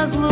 разлуки.